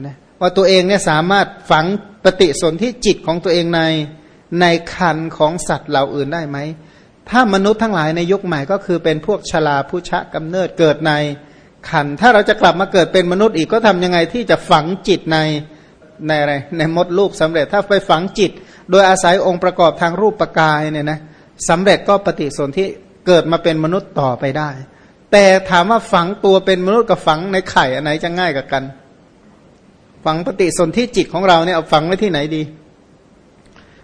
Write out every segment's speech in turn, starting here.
นะว่าตัวเองเนี่ยสามารถฝังปฏิสนธิจิตของตัวเองในในคันของสัตว์เหล่าอื่นได้ไหม ถ้ามนุษย์ทั้งหลายในยุคใหม่ก็คือเป็นพวกชลาผู้ชะกำเนิดเกิดในขัน ถ้าเราจะกลับมาเกิดเป็นมนุษย์อีกก็ทำยังไงที่จะฝังจิตในในอะไรในมดลูกสำเร็จถ้าไปฝังจิต โดยอาศัยองค์ประกอบทางรูปประกายเนี่ยนะสำเร็จก็ปฏิสนธิเกิดมาเป็นมนุษย์ต่อไปได้ แต่ถามว่าฝังตัวเป็นมนุษย์กับฝังในไข่อันไหนจะง่ายกับกัน ฝังปฏิสนธิจิตของเราเนี่ยเอาฝังไว้ที่ไหนดี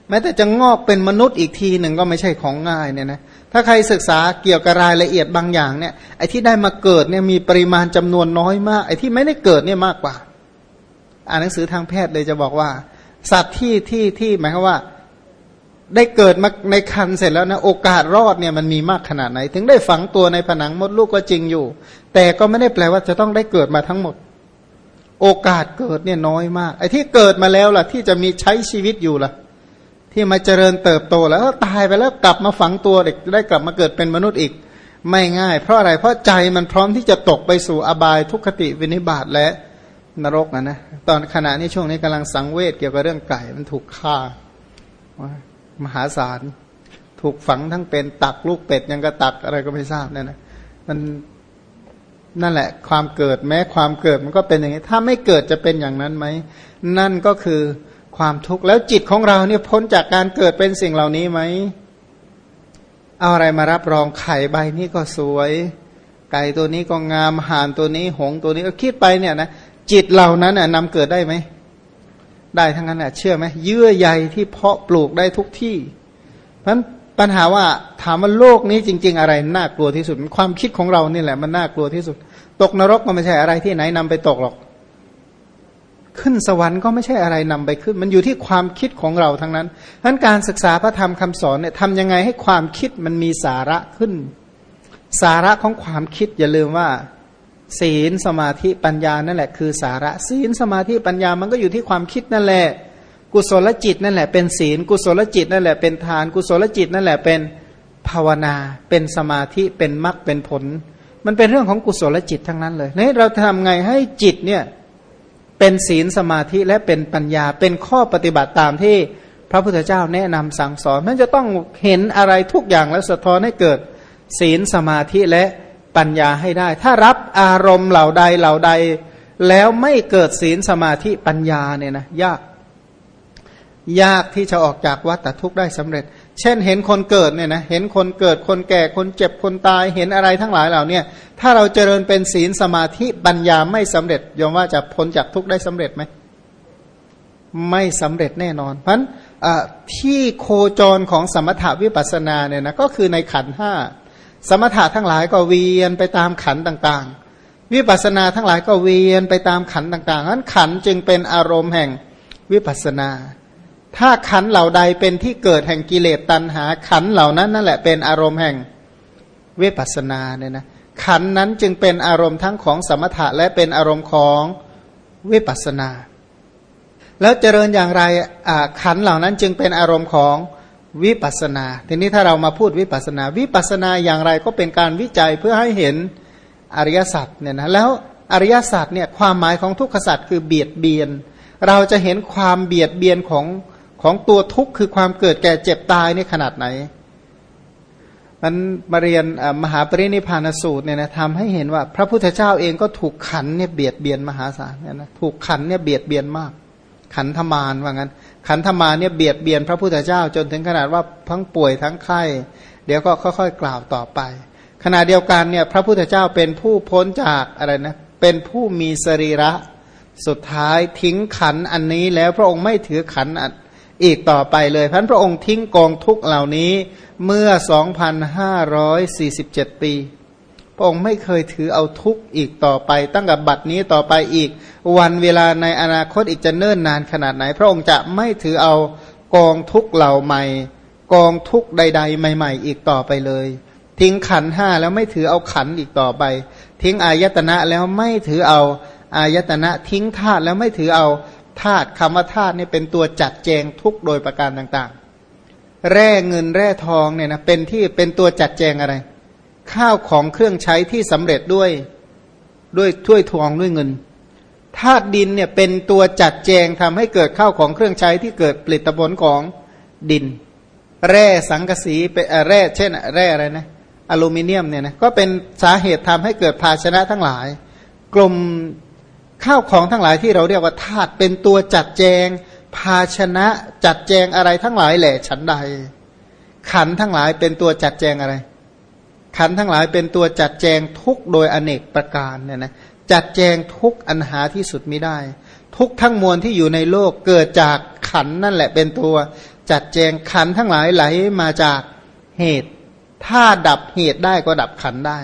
แม้แต่จะงอกเป็นมนุษย์อีกทีหนึ่งก็ไม่ใช่ของง่ายเนี่ยนะถ้าใครศึกษาเกี่ยวกับรายละเอียดบางอย่างเนี่ยไอ้ที่ได้มาเกิดเนี่ยมีปริมาณจำนวนน้อยมาก ไอ้ที่ไม่ได้เกิดเนี่ยมากกว่า อ่านหนังสือทางแพทย์เลยจะบอกว่า สัตว์ที่ที่ที่หมายความว่า ได้เกิดมาในคันเสร็จแล้วนะโอกาสรอดเนี่ยมันมีมากขนาดไหน ถึงได้ฝังตัวในผนังมดลูกก็จริงอยู่ แต่ก็ไม่ได้แปลว่าจะต้องได้เกิดมาทั้งหมด โอกาสเกิดเนี่ยน้อยมาก ไอ้ที่เกิดมาแล้วล่ะ ที่จะมีใช้ชีวิตอยู่ล่ะ ที่มาเจริญเติบโตแล้วตายไปแล้วกลับมาฝังตัวเด็กได้กลับมาเกิดเป็นมนุษย์อีก ไม่ง่าย เพราะอะไรเพราะใจมันพร้อมที่จะตกไปสู่อบายทุกขติวินิบาตและนรกนะนะตอนขณะนี้ช่วงนี้กำลังสังเวชเกี่ยวกับเรื่องไก่มันถูกฆ่ามหาศาล ถูกฝังทั้งเป็นตักลูกเป็ดยังกระตักอะไรก็ไม่ทราบเนี่ยนะมัน นั่นแหละ ความเกิดแม้ความเกิดมันก็เป็นอย่างนี้ ถ้าไม่เกิดจะเป็นอย่างนั้นไหม นั่นก็คือความทุกข์แล้วจิตของเราเนี่ยพ้นจากการเกิดเป็นสิ่งเหล่านี้ไหมเอาอะไรมารับรองไข่ใบนี้ก็สวย ไก่ตัวนี้ก็งามห่านตัวนี้หงตัวนี้ก็คิดไปเนี่ยนะจิตเหล่านั้นน่ะนำเกิดได้ไหมได้ทั้งนั้นแหละเชื่อไหมเยื่อใยที่เพาะปลูกได้ทุกที่ เพราะปัญหาว่าถามว่าโลกนี้จริง ๆ อะไรน่ากลัวที่สุด ความคิดของเรานี่แหละมันน่ากลัวที่สุด ตกนรกก็ไม่ใช่อะไรที่ไหนนำไปตกหรอก ขึ้นสวรรค์ก็ไม่ใช่อะไรนำไปขึ้น มันอยู่ที่ความคิดของเราทั้งนั้นเพราะการศึกษาพระธรรมคำสอนเนี่ยทำยังไงให้ความคิดมันมีสาระขึ้น สาระของความคิดอย่าลืมว่า ศีลสมาธิปัญญานั่นแหละคือสาระ ศีลสมาธิปัญญามันก็อยู่ที่ความคิดนั่นแหละ กุศลจิตนั่นแหละเป็นศีล กุศลจิตนั่นแหละเป็นทาน กุศลจิตนั่นแหละเป็นภาวนา เป็นสมาธิเป็นมรรคเป็นผล มันเป็นเรื่องของกุศลจิตทั้งนั้นเลยนี่เราทำไงให้จิตเนี่ยเป็นศีลสมาธิและเป็นปัญญาเป็นข้อปฏิบัติตามที่พระพุทธเจ้าแนะนำสั่งสอนมันจะต้องเห็นอะไรทุกอย่างแล้วสะท้อนให้เกิดศีลสมาธิและปัญญาให้ได้ ถ้ารับอารมณ์เหล่าใดเหล่าใด แล้วไม่เกิดศีลสมาธิปัญญาเนี่ยนะยาก ยากที่จะออกจากวัฏทุกข์ได้สำเร็จ เช่นเห็นคนเกิดเนี่ยนะเห็นคนเกิดคนแก่คนเจ็บคนตายเห็นอะไรทั้งหลายเหล่านี้ถ้าเราเจริญเป็นศีลสมาธิปัญญาไม่สำเร็จยอมว่าจะพ้นจากทุกข์ได้สำเร็จไหมไม่สำเร็จแน่นอน เพราะนั้นที่โคจรของสมถาวิปัสนาเนี่ยนะก็คือในขันห้าสมถะทั้งหลายก็เวียนไปตามขันต่างๆ วิปัสนาทั้งหลายก็เวียนไปตามขันต่างๆนั้นขันจึงเป็นอารมณ์แห่งวิปัสนา ถ้าขันเหล่าใดเป็นที่เกิดแห่งกิเลสตัณหา ขันเหล่านั้นนั่นแหละเป็นอารมณ์แห่งเวปัสนาเนี่ยนะขันนั้นจึงเป็นอารมณ์ทั้งของสมถะและเป็นอารมณ์ของเวปัสนา แล้วเจริญอย่างไรขันเหล่านั้นจึงเป็นอารมณ์ของวิปัสนา ทีนี้ถ้าเรามาพูดวิปัสนา วิปัสนาอย่างไรก็เป็นการวิจัยเพื่อให้เห็นอริยสัจเนี่ยนะแล้วอริยสัจเนี่ยความหมายของทุกขสัจคือเบียดเบียน เราจะเห็นความเบียดเบียนของ ของตัวทุกข์คือความเกิดแก่เจ็บตายนี่ขนาดไหน มันมาเรียนมหาปรินิพานสูตรเนี่ยนะทำให้เห็นว่า พระพุทธเจ้าเองก็ถูกขันเนี่ยเบียดเบียนมหาศาลเนี่ยนะถูกขันเนี่ยเบียดเบียนมาก ขันธมารว่างั้น ขันธมารเนี่ยเบียดเบียนพระพุทธเจ้าจนถึงขนาดว่าทั้งป่วยทั้งไข้ เดี๋ยวก็ค่อยๆ กล่าวต่อไป ขณะเดียวกันเนี่ยพระพุทธเจ้าเป็นผู้พ้นจากอะไรนะเป็นผู้มีสรีระสุดท้ายทิ้งขันอันนี้แล้วพระองค์ไม่ถือขันอี อีกต่อไปเลยพันพระองค์ทิ้งกองทุกเหล่านี้เมื่อ 2,547 ปี พระองค์ไม่เคยถือเอาทุกอีกต่อไป ตั้งแต่บัดนี้ต่อไปอีก วันเวลาในอนาคตอีกจะเนิ่นนานขนาดไหน พระองค์จะไม่ถือเอากองทุกเหล่าใหม่ กองทุกใด ๆ ใหม่ ๆ อีกต่อไปเลย ทิ้งขันห้าแล้วไม่ถือเอาขันอีกต่อไป ทิ้งอายตนะแล้วไม่ถือเอาอายตนะทิ้งธาตุแล้วไม่ถือเอา ธาตุคำว่าธาตุนี่เป็นตัวจัดแจงทุกโดยประการต่างๆ แร่เงินแร่ทองเนี่ยนะเป็นที่เป็นตัวจัดแจงอะไร ข้าวของเครื่องใช้ที่สำเร็จด้วยด้วยถ้วยทองด้วยเงินธาตุดินเนี่ยเป็นตัวจัดแจงทำให้เกิดข้าวของเครื่องใช้ที่เกิดผลิตผลของดิน แร่สังกะสีเป็นแร่เช่น แร่อะไรนะอลูมิเนียมเนี่ยนะก็เป็นสาเหตุทำให้เกิดภาชนะทั้งหลาย กลุ่ม ข้าวของทั้งหลายที่เราเรียกว่าธาตุเป็นตัวจัดแจง ภาชนะจัดแจงอะไรทั้งหลายแหละฉันใด ขันทั้งหลายเป็นตัวจัดแจงอะไร ขันทั้งหลายเป็นตัวจัดแจงทุกโดยอเนกประการเนี่ยนะจัดแจงทุกอันหาที่สุดไม่ได้ ทุกทั้งมวลที่อยู่ในโลกเกิดจากขันนั่นแหละเป็นตัว จัดแจงขันทั้งหลายไหลมาจากเหตุ ถ้าดับเหตุได้ก็ดับขันได้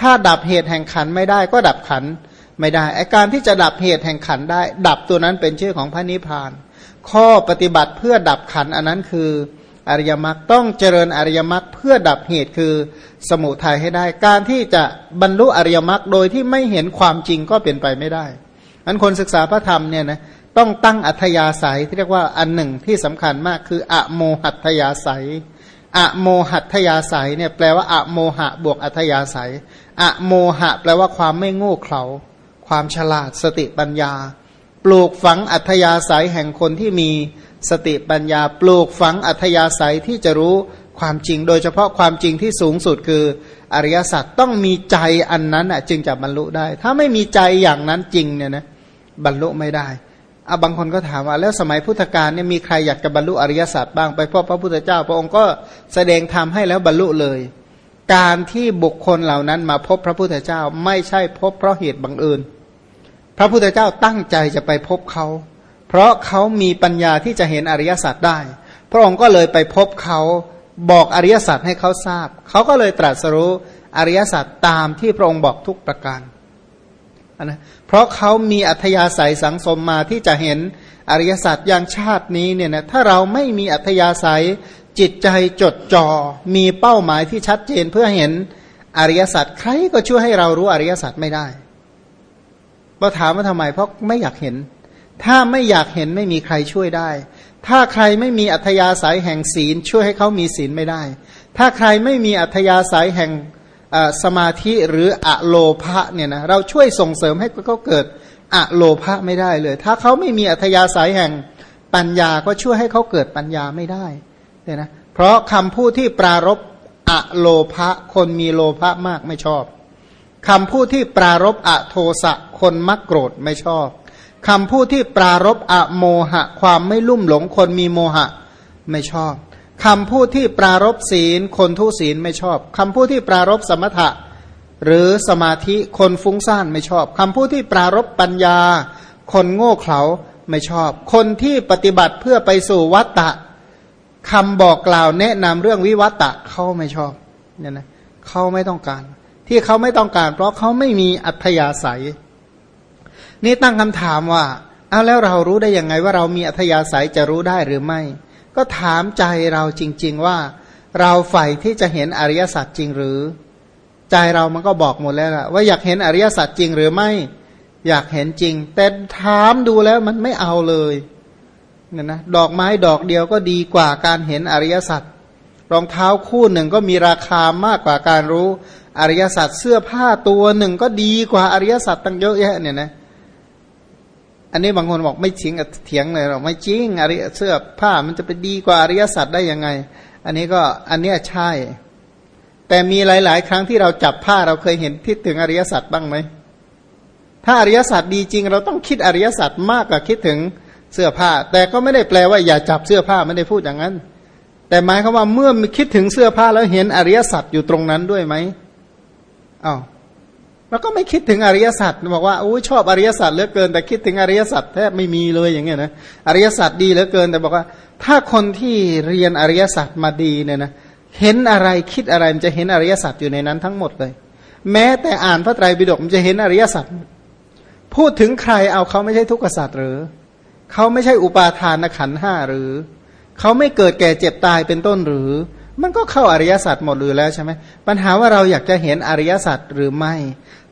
ถ้าดับเหตุแห่งขันไม่ได้ก็ดับขันไไม่ได้ไอการที่จะดับเหตุแห่งขันได้ ดับตัวนั้นเป็นชื่อของพระนิพพาน ข้อปฏิบัติเพื่อดับขันอันนั้นคืออริยมรรคต้องเจริญอริยมรรคเพื่อดับเหตุคือสมุทัยให้ได้ การที่จะบรรลุอริยมรรคโดยที่ไม่เห็นความจริงก็เป็นไปไม่ได้อันคนศึกษาพระธรรมเนี่ยนะต้องตั้งอัธยาศัยที่เรียกว่าอันหนึ่งที่สำคัญมากคืออะโมหัตยาศัยอะโมหัตยาศัยเนี่ยแปลว่าอะโมหะบวกอัธยาศัยอะโมหะ แปลว่าความไม่โง่เขลา ความฉลาดสติปัญญา ปลูกฝังอัธยาศัยแห่งคนที่มีสติปัญญา ปลูกฝังอัธยาศัยที่จะรู้ความจริง โดยเฉพาะความจริงที่สูงสุดคืออริยสัจต้องมีใจอันนั้นจึงจะบรรลุได้ ถ้าไม่มีใจอย่างนั้นจริงเนี่ยนะบรรลุไม่ได้อาบางคนก็ถามว่าแล้วสมัยพุทธกาลเนี่ยมีใครอยากจะบรรลุอริยสัจบ้างไปพบพระพุทธเจ้า พระองค์ก็แสดงธรรมให้แล้วบรรลุเลย การที่บุคคลเหล่านั้นมาพบพระพุทธเจ้าไม่ใช่พบเพราะเหตุบังเอิญ พระพุทธเจ้าตั้งใจจะไปพบเขา เพราะเขามีปัญญาที่จะเห็นอริยสัจได้ พระองค์ก็เลยไปพบเขาบอกอริยสัจให้เขาทราบ เขาก็เลยตรัสรู้อริยสัจตามที่พระองค์บอกทุกประการนะเพราะเขามีอัธยาศัยสังสมมาที่จะเห็นอริยสัจอย่างชาตินี้เนี่ยนะถ้าเราไม่มีอัธยาศัย จิตใจจดจอ่อมีเป้าหมายที่ชัดเจนเพื่อเห็นอริยสัจใครก็ช่วยให้เรารู้อริยสัจไม่ได้เราถามว่าทำไม เพราะไม่อยากเห็น ถ้าไม่อยากเห็นไม่มีใครช่วยได้ ถ้าใครไม่มีอัธยาศัยแห่งศีล ช่วยให้เขามีศีลไม่ได้ ถ้าใครไม่มีอัธยาศัยแห่งสมาธิหรืออะโลภะเนี่ยนะเราช่วยส่งเสริมให้เขาเกิดอะโลภะไม่ได้เลย ถ้าเขาไม่มีอัธยาศัยแห่งปัญญาก็ช่วยให้เขาเกิดปัญญาไม่ได้ เนี่ยนะเพราะคำพูดที่ปรารบอะโลภะคนมีโลภะมากไม่ชอบคำพูดที่ปรารบอะโทสะคนมักโกรธไม่ชอบคำพูดที่ปรารบอะโมหะ ความไม่ลุ่มหลงคนมีโมหะไม่ชอบคำพูดที่ปรารบศีล คนทุศีลไม่ชอบคำพูดที่ปรารบสมถะ หรือสมาธิคนฟุ้งซ่านไม่ชอบคำพูดที่ปรารบปัญญา คนโง่เขลาไม่ชอบ คนที่ปฏิบัติเพื่อไปสู่วัตตะ คำบอกกล่าวแนะนำเรื่องวิวัตะเขาไม่ชอบเนี่ยนะเขาไม่ต้องการ ที่เขาไม่ต้องการ เพราะเขาไม่มีอัธยาศัย นี่ตั้งคำถามว่าเอาแล้วเรารู้ได้ยังไงว่าเรามีอัธยาศัยจะรู้ได้หรือไม่ ก็ถามใจเราจริง ๆว่า เราใฝ่ที่จะเห็นอริยสัจจริงหรือ ใจเรามันก็บอกหมดแล้วล่ะว่าอยากเห็นอริยสัจจริงหรือไม่ อยากเห็นจริง แต่ถามดูแล้วมันไม่เอาเลย เนี่ยนะดอกไม้ดอกเดียวก็ดีกว่าการเห็นอริยสัจรองเท้าคู่หนึ่งก็มีราคามากกว่าการรู้อริยสัจเสื้อผ้าตัวหนึ่งก็ดีกว่าอริยสัจตั้งเยอะแยะเนี่ยนะอันนี้บางคนบอกไม่จริงเถียงเลยหรอกไม่จริงอริยเสื้อผ้ามันจะไปดีกว่าอริยสัจได้ยังไง อันนี้ก็อันนี้ใช่ แต่มีหลาย ๆ ครั้งที่เราจับผ้าเราเคยเห็นคิดถึงอริยสัจบ้างไหมถ้าอริยสัจดีจริง เราต้องคิดอริยสัจมากกว่าคิดถึง เสื้อผ้า แต่ก็ไม่ได้แปลว่าอย่าจับเสื้อผ้าไม่ได้พูดอย่างนั้น แต่หมายควาว่าเมื่อคิดถึงเสื้อผ้าแล้วเห็นอริยสัจอยู่ตรงนั้นด้วยไหมอ้าวแล้วก็ไม่คิดถึงอริยสัจบอกว่าโอ้ชอบอริยสัจเหลือเกิน แต่คิดถึงอริยสัจแทบไม่มีเลยอย่างเงี้ยนะอริยสัจดีเหลือเกิน แต่บอกว่า ถ้าคนที่เรียนอริยสัจมาดีเนี่ยนะเห็นอะไรคิดอะไรมันจะเห็นอริยสัจอยู่ในนั้นทั้งหมดเลย แม้แต่อ่านพระไตรปิฎกมันจะเห็นอริยสัจพูดถึงใครเอาเขาไม่ใช่ทุกขสัจหรือ เขาไม่ใช่อุปาทานขันห้าหรือ เขาไม่เกิดแก่เจ็บตายเป็นต้นหรือ มันก็เข้าอริยสัจหมดเลยแล้วใช่ไหมปัญหาว่าเราอยากจะเห็นอริยสัจหรือไม่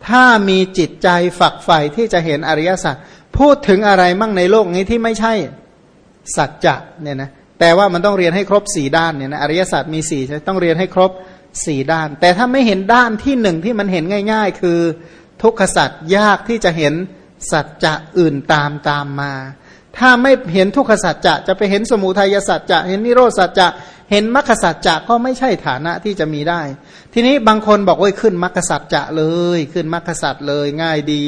ถ้ามีจิตใจฝักใฝ่ที่จะเห็นอริยสัจพูดถึงอะไรมั่งในโลกนี้ที่ไม่ใช่สัจจะเนี่ยนะแต่ว่ามันต้องเรียนให้ครบสี่ด้านเนี่ยนะอริยสัจมีสี่ใช่ต้องเรียนให้ครบสี่ด้าน แต่ถ้าไม่เห็นด้านที่หนึ่งที่มันเห็นง่าย ๆ คือทุกขสัจยากที่จะเห็นสัจจะอื่นตามตามมา ถ้าไม่เห็นทุกขสัจจะจะไปเห็นสมุทัยสัจจะเห็นนิโรธสัจจะเห็นมรรคสัจจะก็ไม่ใช่ฐานะที่จะมีได้ ทีนี้บางคนบอกว่าขึ้นมรรคสัจจะเลย ขึ้นมรรคสัจเลยง่ายดี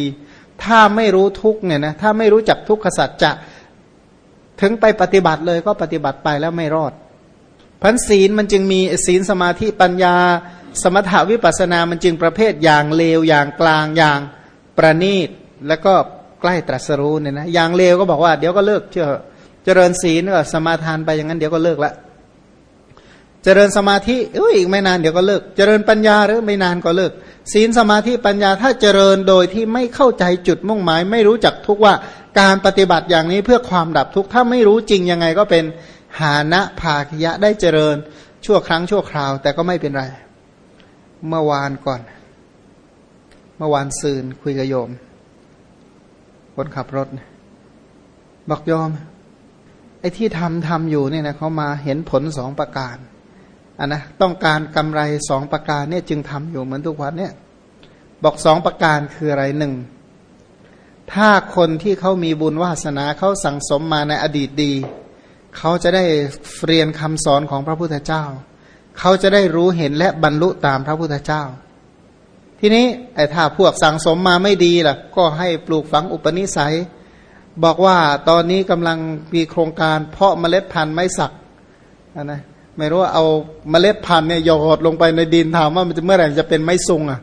ถ้าไม่รู้ทุกเนี่ยนะถ้าไม่รู้จักทุกขสัจจะถึงไปปฏิบัติเลยก็ปฏิบัติไปแล้วไม่รอดพันศีลมันจึงมีศีลสมาธิปัญญา สมถาวิปัสนามันจึงประเภทอย่างเลวอย่างกลางอย่างประณีตแล้วก็ ใกล้ตรัสรู้เนี่ยนะอย่างเลวก็บอกว่าเดี๋ยวก็เลิกเชื่อเจริญศีลก็สมาทานไปอย่างนั้นเดี๋ยวก็เลิกละเจริญสมาธิเอ้ยอีกไม่นานเดี๋ยวก็เลิก เจริญปัญญาหรือไม่นานก็เลิก ศีลสมาธิปัญญาถ้าเจริญโดยที่ไม่เข้าใจจุดมุ่งหมาย ไม่รู้จักทุกว่าการปฏิบัติอย่างนี้เพื่อความดับทุกข์ถ้าไม่รู้จริงยังไงก็เป็นหานะภาคยะได้เจริญชั่วครั้งชั่วคราว แต่ก็ไม่เป็นไร เมื่อวานก่อน เมื่อวานซืนคุยกับโยม คนขับรถ บอกโยมไอ้ที่ทำทำอยู่เนี่ยนะเขามาเห็นผลสองประการอันนะต้องการกำไรสองประการเนี่ยจึงทำอยู่เหมือนทุกวันเนี่ยบอกสองประการคืออะไรหนึ่งถ้าคนที่เขามีบุญวาสนาเขาสั่งสมมาในอดีตดี เขาจะได้เรียนคำสอนของพระพุทธเจ้า เขาจะได้รู้เห็นและบรรลุตามพระพุทธเจ้า ทีนี้ไอ้ถ้าพวกสั่งสมมาไม่ดีล่ะ ก็ให้ปลูกฝังอุปนิสัย บอกว่าตอนนี้กำลังมีโครงการเพาะเมล็ดพันธุ์ไม้สักนะไม่รู้ว่าเอาเมล็ดพันธุ์เนี่ยหยอดลงไปในดินถามว่ามันจะเมื่อไหร่จะเป็นไม้ซุงอะ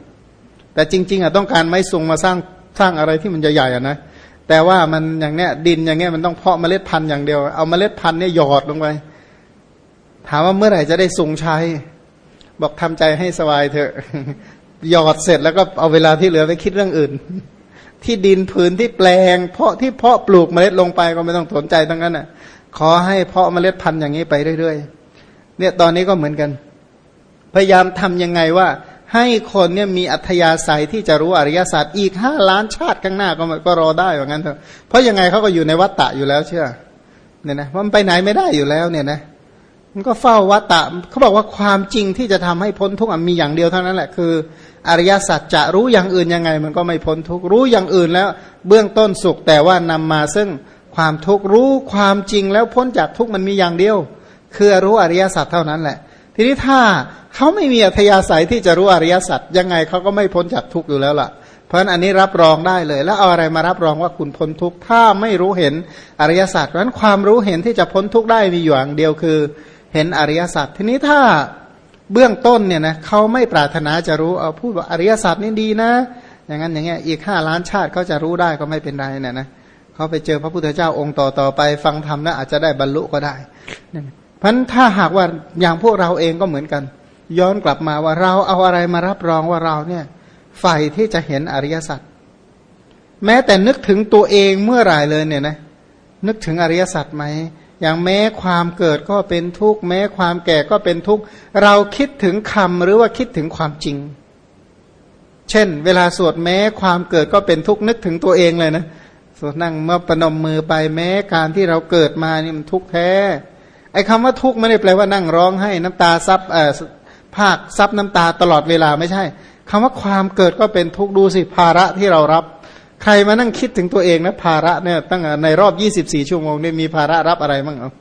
แต่จริง ๆอะต้องการไม้ซุงมาสร้างสร้างอะไรที่มันจะใหญ่อะนะแต่ว่ามันอย่างเนี้ยดินอย่างเงี้ยมันต้องเพาะเมล็ดพันธุ์อย่างเดียว เอาเมล็ดพันธุ์เนี่ยหยอดลงไป ถามว่าเมื่อไหร่จะได้ทรงใช้ บอกทำใจให้สบายเถอะ หยอดเสร็จแล้วก็เอาเวลาที่เหลือไปคิดเรื่องอื่น ที่ดินผืนที่แปลง เพาะที่เพาะปลูกเมล็ดลงไปก็ไม่ต้องสนใจทั้งนั้นอะ ขอให้เพาะเมล็ดพันธุ์อย่างนี้ไปเรื่อยๆเนี่ยตอนนี้ก็เหมือนกัน พยายามทำยังไงว่า ให้คนเนี่ยมีอัธยาศัยที่จะรู้อริยศาสัจอีกห้าล้านชาติข้างหน้าก็ก็รอได้เหมือนกันเถอะเพราะยังไงเขาก็อยู่ในวัฏฏะอยู่แล้วเชื่อเนี่ยนะมันไปไหนไม่ได้อยู่แล้วเนี่ยนะมันก็เฝ้าวัฏฏะเขาบอกว่าความจริงที่จะทำให้พ้นทุกข์มีอย่างเดียวเท่านั้นแหละคือ อริยสัจจะรู้อย่างอื่นยังไง มันก็ไม่พ้นทุกรู้อย่างอื่นแล้ว เบื้องต้นสุขแต่ว่านำมาซึ่งความทุกรู้ความจริงแล้วพ้นจากทุกมันมีอย่างเดียว คือรู้อริยสัจเท่านั้นแหละ ทีนี้ถ้าเขาไม่มีอัธยาศัยที่จะรู้อริยสัจยังไงเขาก็ไม่พ้นจากทุกอยู่แล้วล่ะ เพราะฉะนั้นอันนี้รับรองได้เลย แล้วเอาอะไรมารับรองว่าคุณพ้นทุกถ้าไม่รู้เห็นอริยสัจเพราะนั้นความรู้เห็นที่จะพ้นทุกได้มีอยู่อย่างเดียวคือ เห็นอริยสัจทีนี้ถ้า เบื้องต้นเนี่ยนะเขาไม่ปรารถนาจะรู้เอาพูดว่าอริยสัจนี่ดีนะ อย่างนั้นอย่างเงี้ยอีกห้าล้านชาติเขาจะรู้ได้ก็ไม่เป็นไรเนี่ยนะเขาไปเจอพระพุทธเจ้าองค์ต่อต่อไป ฟังธรรมแล้วอาจจะได้บรรลุก็ได้เพราะถ้าหากว่าอย่างพวกเราเองก็เหมือนกัน ย้อนกลับมาว่าเราเอาอะไรมารับรองว่าเราเนี่ยใฝ่ที่จะเห็นอริยสัจแม้แต่นึกถึงตัวเองเมื่อไหร่เลยเนี่ยนะนึกถึงอริยสัจไหม อย่างแม้ความเกิดก็เป็นทุกข์แม้ความแก่ก็เป็นทุกข์เราคิดถึงคำหรือว่าคิดถึงความจริง เช่น เวลาสวดแม้ความเกิดก็เป็นทุกข์นึกถึงตัวเองเลยนะสวดนั่งเมื่อประนมมือไปแม้การที่เราเกิดมานี่มันทุกข์แท้ไอ้คำว่าทุกข์ไม่ได้แปลว่านั่งร้องให้น้ำตาซับเอ่อภาคซับน้ำตาตลอดเวลาไม่ใช่คำว่าความเกิดก็เป็นทุกข์ดูสิภาระที่เรารับ ใครมานั่งคิดถึงตัวเองนะภาระเนี่ยตั้งในรอบยี่สิบี่ชั่วโมงเนี่ยมีภาระรับอะไรบ้างเอา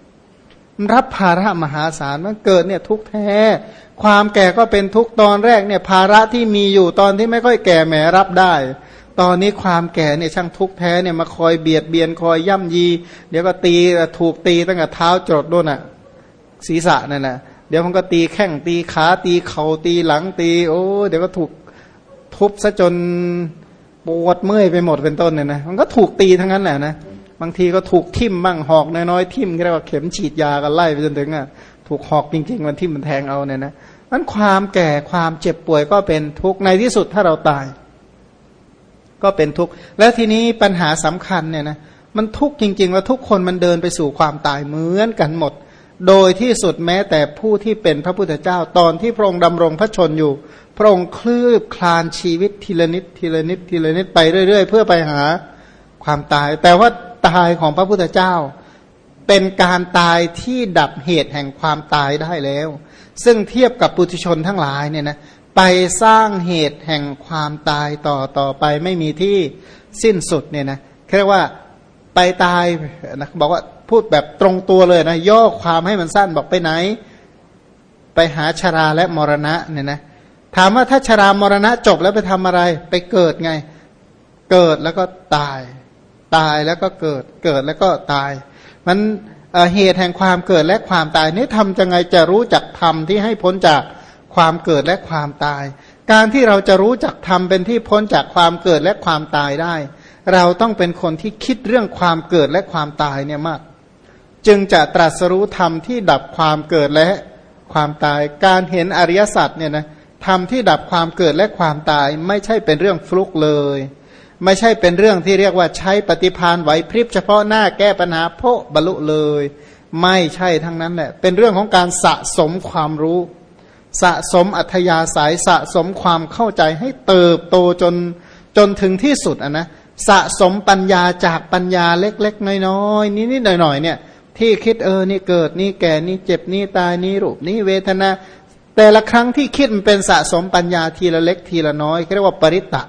รับภาระมหาศาลมันเกิดเนี่ยทุกแท้ ความแก่ก็เป็นทุกตอนแรกเนี่ยภาระที่มีอยู่ตอนที่ไม่ค่อยแก่แหมรับได้ ตอนนี้ความแก่เนี่ยช่างทุกแท้เนี่ยมาคอยเบียดเบียนคอยย่ำยี เดี๋ยวก็ตีถูกตีตั้งแต่เท้าจดด้วยน่ะศีรษะนั่นแหละเดี๋ยวมันก็ตีแข้งตีขาตีเข่าตีหลังตี โอ้เดี๋ยวก็ถูกทุบซะจน ปวดเมื่อยไปหมดเป็นต้นเนี่ยนะมันก็ถูกตีทั้งนั้นแหละนะบางทีก็ถูกทิ่มบ้างหอกน้อยๆทิ่มเรียกว่าเข็มฉีดยากันไล่ไปจนถึงอะถูกหอกจริงๆมันทิ่มมันแทงเอาเนี่ยนะมันความแก่ความเจ็บป่วยก็เป็นทุกข์ในที่สุดถ้าเราตาย ก็เป็นทุกข์แล้วทีนี้ปัญหาสำคัญเนี่ยนะมันทุกข์จริง ๆ ว่าทุกคนมันเดินไปสู่ความตายเหมือนกันหมด โดยที่สุดแม้แต่ผู้ที่เป็นพระพุทธเจ้า ตอนที่พระองค์ดำรงพระชนอยู่ พระองค์คลืบคลานชีวิตทีละนิดทีละนิดทีละนิดไปเรื่อย ๆ เพื่อไปหาความตาย แต่ว่าตายของพระพุทธเจ้า เป็นการตายที่ดับเหตุแห่งความตายได้แล้ว ซึ่งเทียบกับปุถุชนทั้งหลายเนี่ยนะไปสร้างเหตุแห่งความตายต่อต่อไปไม่มีที่สิ้นสุดเนี่ยนะเรียกว่าไปตายนะบอกว่า พูดแบบตรงตัวเลยนะ ย่อความให้มันสั้นบอกไปไหน ไปหาชราและมรณะเนี่ยนะถามว่าถ้าชรามรณะจบแล้วไปทำอะไร ไปเกิดไง เกิดแล้วก็ตาย ตายแล้วก็เกิด เกิดแล้วก็ตาย มันเหตุแห่งความเกิดและความตายนี้ทำยังไงจะรู้จักธรรมที่ให้พ้นจากความเกิดและความตาย การที่เราจะรู้จักธรรมเป็นที่พ้นจากความเกิดและความตายได้ เราต้องเป็นคนที่คิดเรื่องความเกิดและความตายเนี่ยมาก จึงจะตรัสรู้ธรรมที่ดับความเกิดและความตาย การเห็นอริยสัจเนี่ยนะธรรมที่ดับความเกิดและความตาย ไม่ใช่เป็นเรื่องฟลุกเลย ไม่ใช่เป็นเรื่องที่เรียกว่าใช้ปฏิพานไหวพริบเฉพาะหน้าแก้ปัญหาโพบรรลุเลย ไม่ใช่ทั้งนั้นแหละเป็นเรื่องของการสะสมความรู้ สะสมอัธยาศัยสะสมความเข้าใจให้เติบโตจนจนถึงที่สุดอะนะสะสมปัญญาจากปัญญาเล็ก ๆ น้อยๆนิดๆหน่อยๆเนี่ย ที่คิดเออนี่เกิดนี่แก่นี่เจ็บนี่ตายนี่รูปนี่เวทนา แต่ละครั้งที่คิดมันเป็นสะสมปัญญาทีละเล็กทีละน้อยเรียกว่าปริตตะ